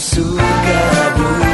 suga,